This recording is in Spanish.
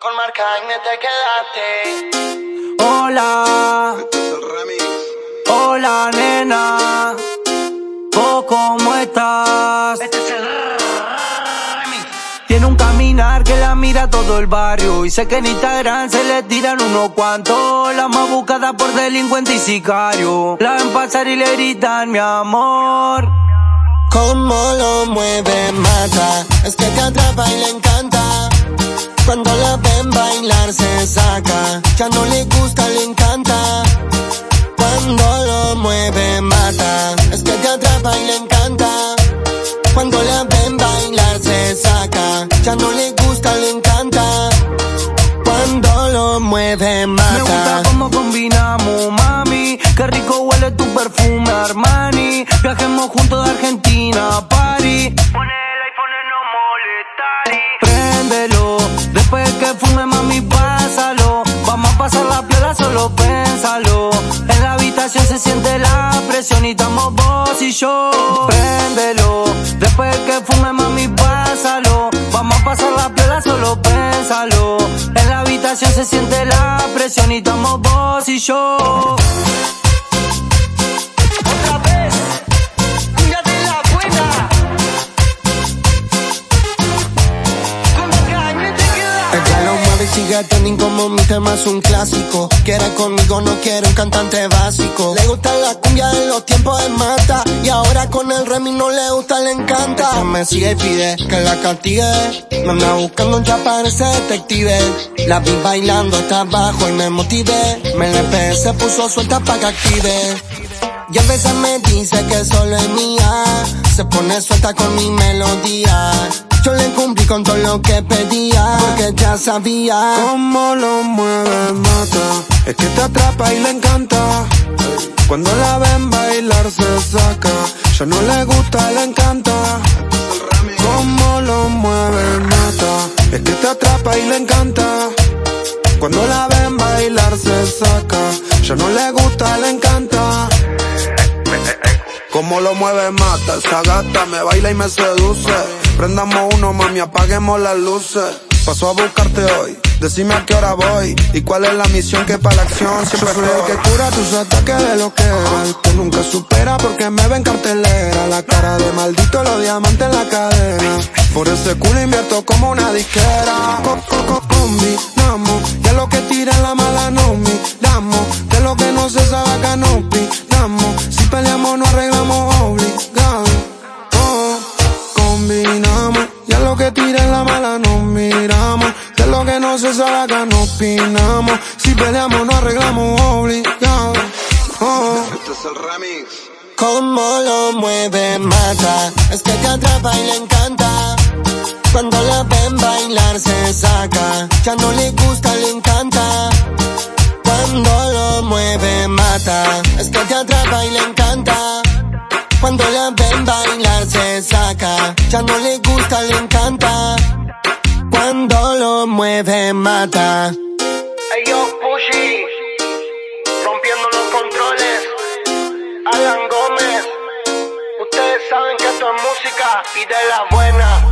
Con marca te quedaste. Hola. Hola, nena. ¿Vos cómo estás? Este es el Tiene un caminar que la mira todo el barrio. Y sé que en Instagram se le tiran unos cuantos. La más buscada por delincuente y sicario. La ven pasar y le gritan mi amor. Cómo lo mueve, mata. Es que te atrapa y le encanta. Ya no le gusta, le encanta. Cuando lo mueve, mata. Me gusta cómo combinamos, mami. Qué rico huele tu perfume, Armani. Viajemos juntos de Argentina a París. Pone el iPhone en no molestar Préndelo, después que fume, mami, pásalo. Vamos a pasar la piola, solo pénsalo. En la habitación se siente la presión y estamos vos y yo. Préndelo, después que fume, mami, pásalo. Pasar la piola, solo pénsalo. En la habitación se siente la presión y estamos vos y yo. Sigue trending como mi tema es un clásico. Quiere conmigo, no quiere un cantante básico. Le gusta la cumbia de los tiempos de mata. Y ahora con el remix no le gusta, le encanta. Ella me sigue y pide que la castigue. Me anda buscando, ya parece detective. La vi bailando hasta abajo y me motivé. Me le se puso suelta pa' que active. Y a veces me dice que solo es mía. Se pone suelta con mi melodía. Yo le cumplí con todo lo que pedía. Porque ya sabía. Cómo lo mueve, mata. Es que te atrapa y le encanta. Cuando la ven bailar se saca. Ya no le gusta, le encanta. Cómo lo mueve, mata. Es que te atrapa y le encanta. Cuando la ven bailar se saca. Ya no le gusta, le encanta. Como lo mueve mata, esa gata me baila y me seduce. Prendamos uno, mami, apaguemos las luces. Paso a buscarte hoy, decime a qué hora voy y cuál es la misión que para la acción siempre soy el que cura tus ataques de lo que era, el que nunca supera porque me ven cartelera, la cara de maldito los diamantes en la cadena. Por ese culo invierto como una disquera. La mala nos miramos. De lo que no se sabe acá no opinamos. Si peleamos no arreglamos obligado. Oh. Cómo lo mueve, mata. Es que te atrapa y le encanta. Cuando la ven bailar se saca. Ya no le gusta, le encanta. Cuando lo mueve, mata. Es que te atrapa y le encanta. Cuando la ven bailar. Ya no le gusta, le encanta. Cuando lo mueve, mata. Hey yo, Pushy. Rompiendo los controles. Alan Gómez. Ustedes saben que esto es música y de la buena.